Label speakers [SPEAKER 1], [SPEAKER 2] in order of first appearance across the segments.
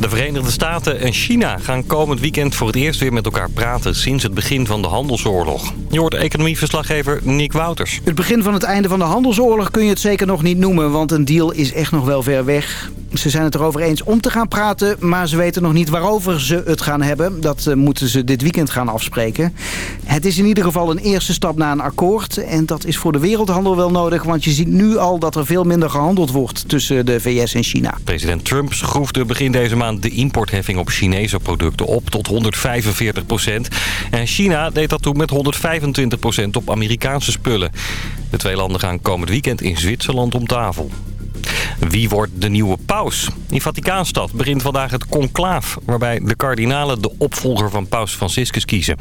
[SPEAKER 1] De Verenigde Staten en China gaan komend weekend voor het eerst weer met elkaar praten sinds het begin van de handelsoorlog. Je hoort economieverslaggever Nick Wouters.
[SPEAKER 2] Het begin van het einde van de handelsoorlog kun je het zeker nog niet noemen, want een deal is echt nog wel ver weg. Ze zijn het erover eens om te gaan praten, maar ze weten nog niet waarover ze het gaan hebben. Dat eh, moeten ze dit weekend gaan afspreken. Het is in ieder geval een eerste stap naar een akkoord. En dat is voor de wereldhandel wel nodig, want je ziet nu al dat er veel minder gehandeld wordt tussen de VS en China.
[SPEAKER 1] President Trump schroefde begin deze maand de importheffing op Chinese producten op tot 145 procent. En China deed dat toen met 125 procent op Amerikaanse spullen. De twee landen gaan komend weekend in Zwitserland om tafel. Wie wordt de nieuwe paus? In Vaticaanstad begint vandaag het conclaaf... waarbij de kardinalen de opvolger van paus Franciscus kiezen.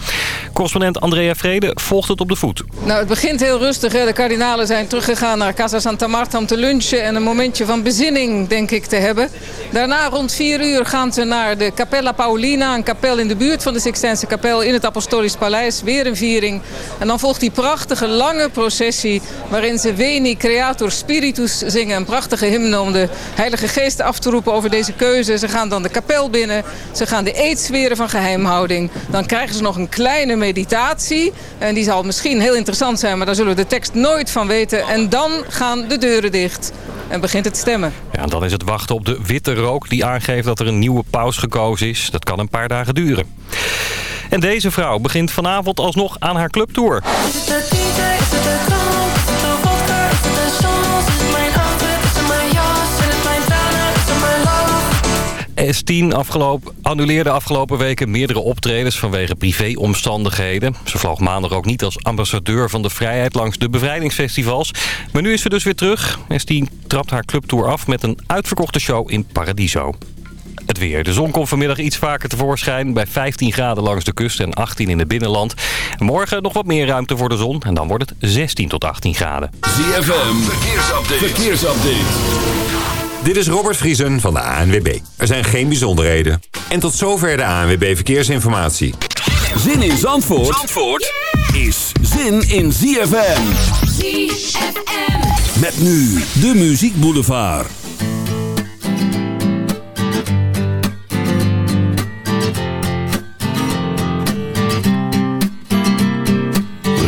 [SPEAKER 1] Correspondent Andrea Vrede volgt het op de voet.
[SPEAKER 3] Nou, het begint heel rustig. Hè. De kardinalen zijn teruggegaan naar Casa Santa Marta om te lunchen... en een momentje van bezinning, denk ik, te hebben. Daarna rond vier uur gaan ze naar de Capella Paulina... een kapel in de buurt van de Sixtijnse kapel in het Apostolisch Paleis. Weer een viering. En dan volgt die prachtige lange processie... waarin ze Veni Creator Spiritus zingen. Een prachtige hymne om de Heilige Geest af te roepen over deze keuze. Ze gaan dan de kapel binnen. Ze gaan de eedsferen van geheimhouding. Dan krijgen ze nog een kleine meditatie. En die zal misschien heel interessant zijn, maar daar zullen we de tekst nooit van weten. En dan gaan de deuren dicht en begint het stemmen.
[SPEAKER 1] Ja, en dan is het wachten op de witte rook die aangeeft dat er een nieuwe paus gekozen is. Dat kan een paar dagen duren. En deze vrouw begint vanavond alsnog aan haar clubtour. S10 afgelopen, annuleerde afgelopen weken meerdere optredens vanwege privéomstandigheden. Ze vloog maandag ook niet als ambassadeur van de vrijheid langs de bevrijdingsfestivals. Maar nu is ze dus weer terug. S10 trapt haar clubtour af met een uitverkochte show in Paradiso. Het weer. De zon komt vanmiddag iets vaker tevoorschijn. Bij 15 graden langs de kust en 18 in het binnenland. Morgen nog wat meer ruimte voor de zon. En dan wordt het 16 tot 18 graden.
[SPEAKER 4] ZFM. Verkeersupdate. Verkeersupdate.
[SPEAKER 5] Dit is Robert Vriesen van de ANWB. Er zijn geen bijzonderheden. En tot zover de ANWB Verkeersinformatie.
[SPEAKER 4] Zin in Zandvoort, Zandvoort is zin in ZFM. ZFM. Met nu de Muziek Boulevard.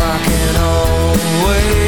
[SPEAKER 6] I can always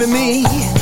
[SPEAKER 6] to me.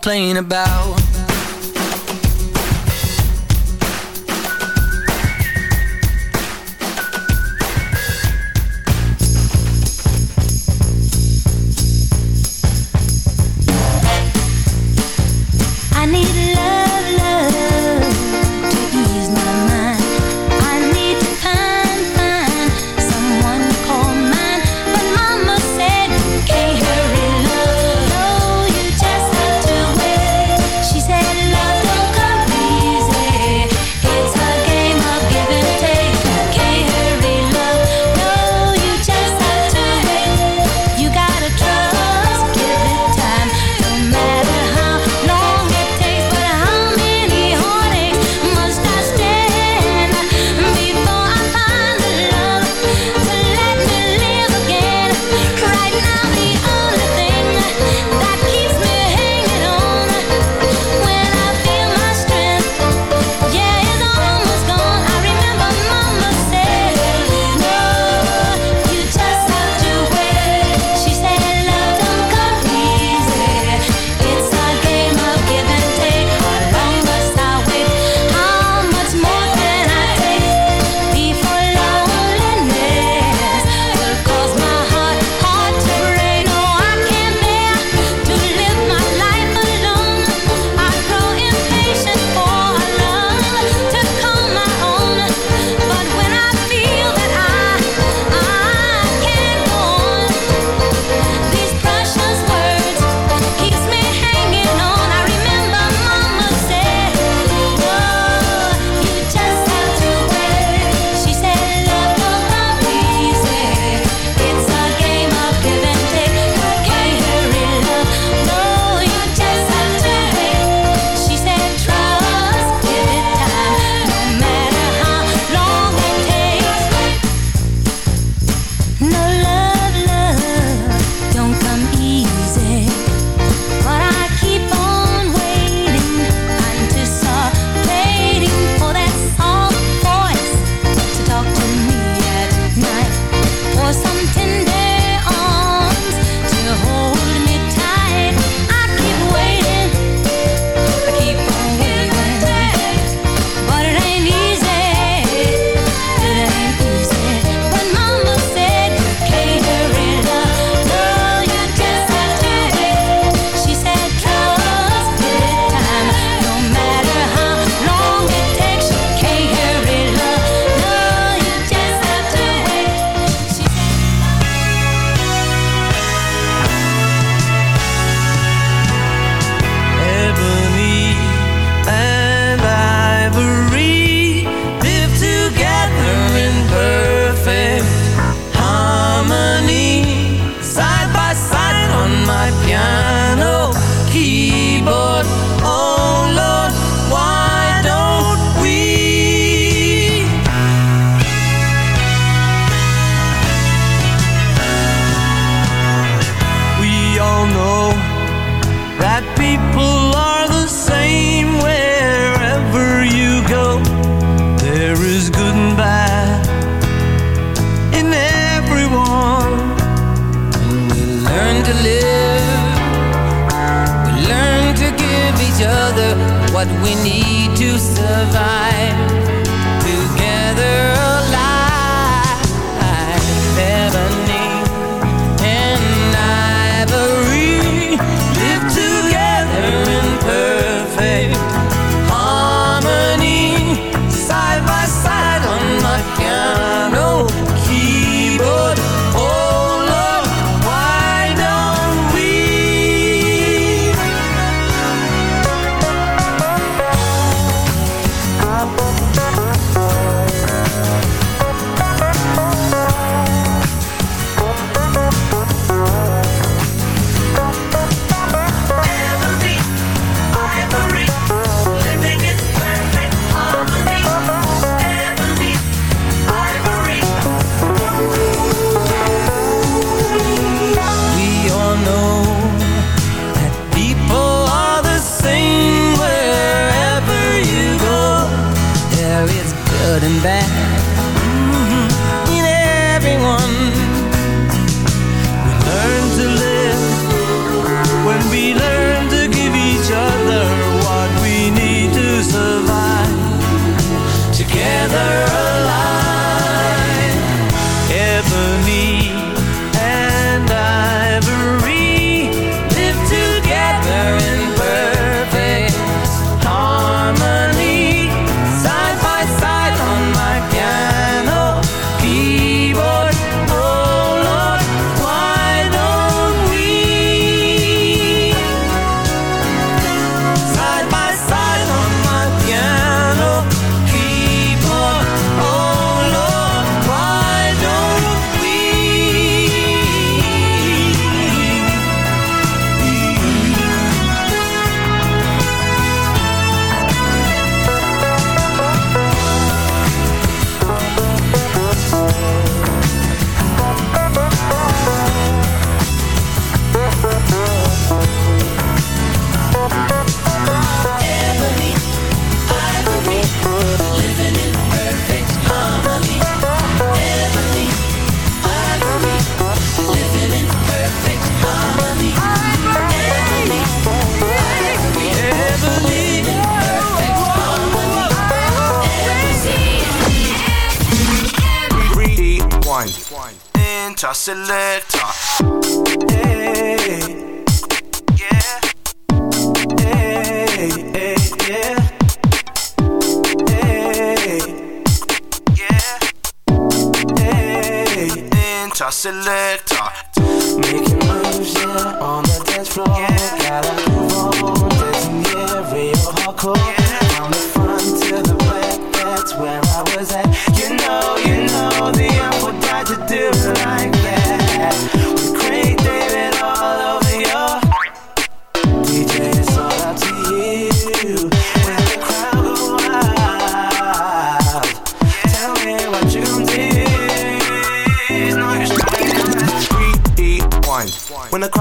[SPEAKER 7] Complain about.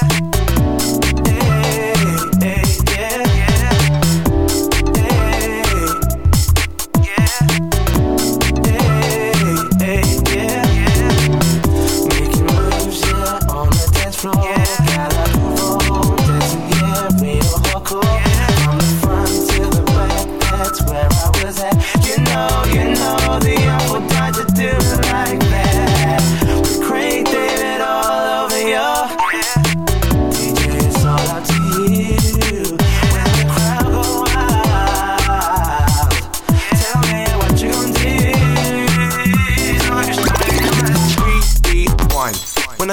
[SPEAKER 8] Making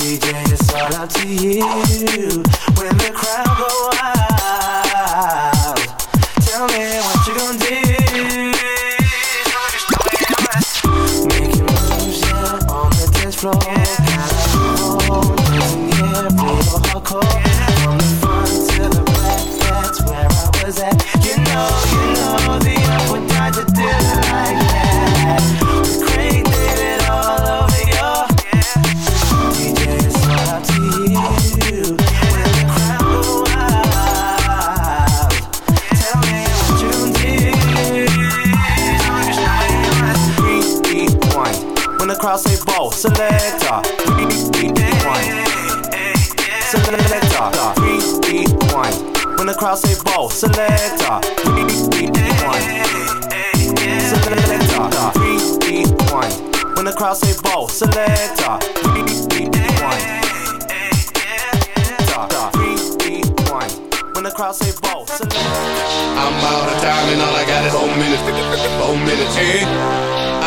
[SPEAKER 8] DJ, it's all up to you. When the crowd go wild, tell me what you gon' do. Making moves, yeah, on the dance floor. Hardcore. The front to the back, that's where I was at. You know, you know, the Artful Dodger do like that. Say ball, selector. Rewind. Selector. Rewind. When the crowd say ball, selector. Rewind. Selector. Rewind. When the crowd say ball, selector. Rewind. Rewind. When the crowd say ball, selector.
[SPEAKER 9] I'm out of time and all I got is four minutes. Four minutes, hey.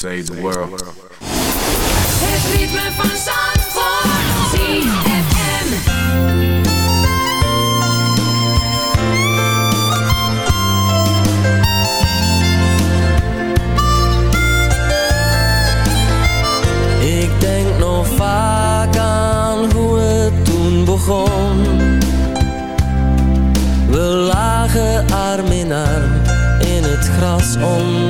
[SPEAKER 9] Save the world.
[SPEAKER 10] Het ritme van Zandvoort.
[SPEAKER 7] nog vaak aan hoe het toen begon. We lagen arm in arm in het gras om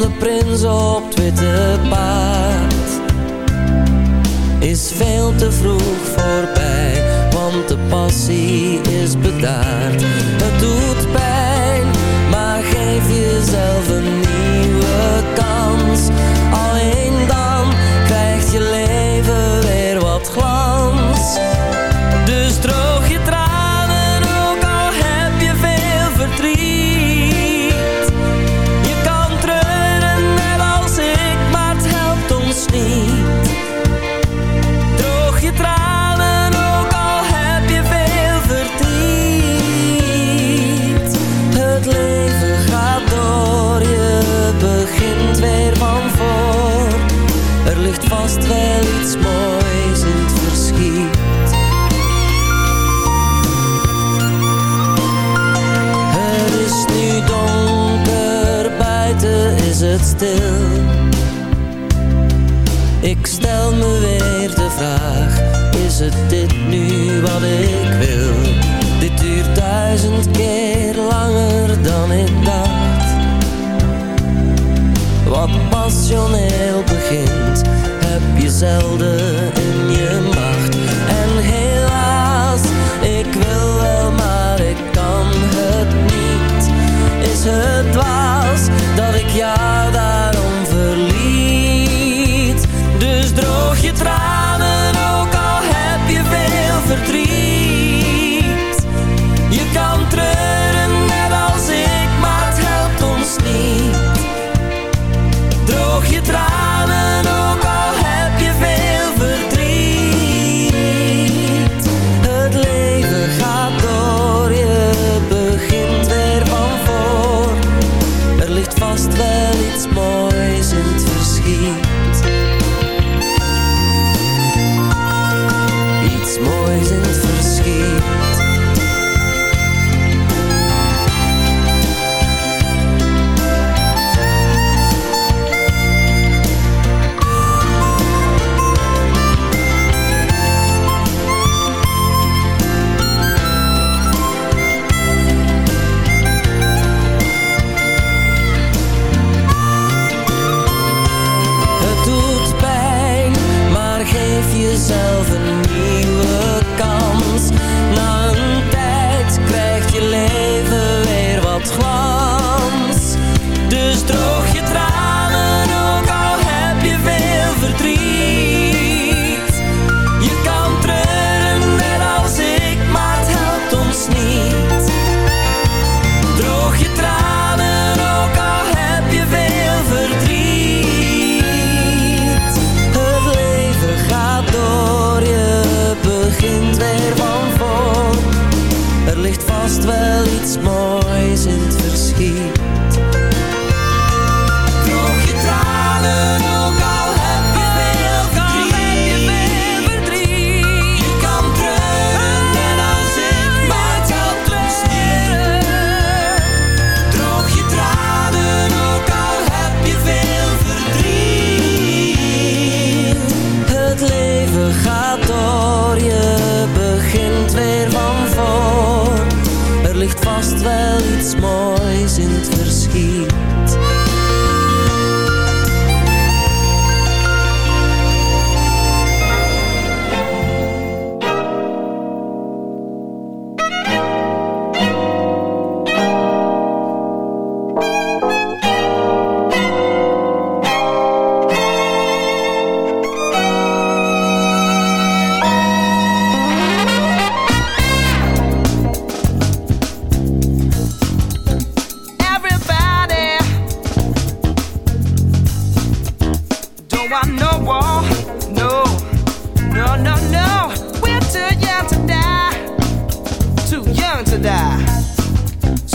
[SPEAKER 7] op op witte paard. Is veel te vroeg voorbij, want de passie is bedaard.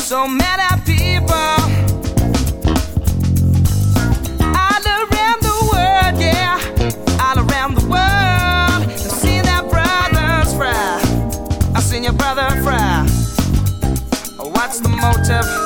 [SPEAKER 11] So many people all around the world, yeah, all around the world. I've seen their brothers fry. I've seen your brother fry. What's the motive?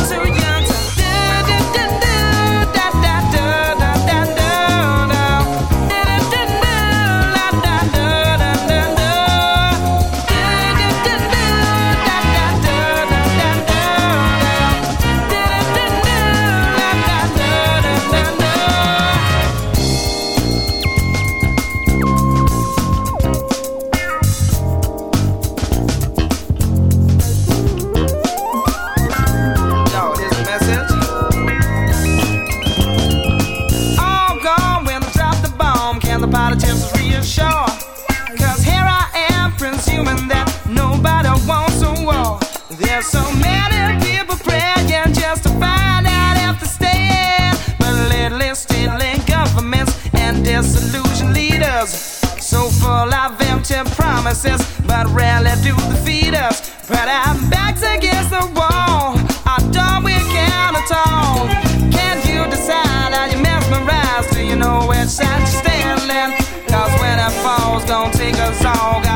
[SPEAKER 11] promises, but rarely do feed us. But our backs against the wall, our door we can't at all. Can you decide? Are you mesmerized? Do you know which side you're standing? Cause when it falls, gonna take us all.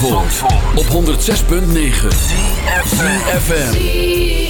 [SPEAKER 4] Op 106.9 ZFM.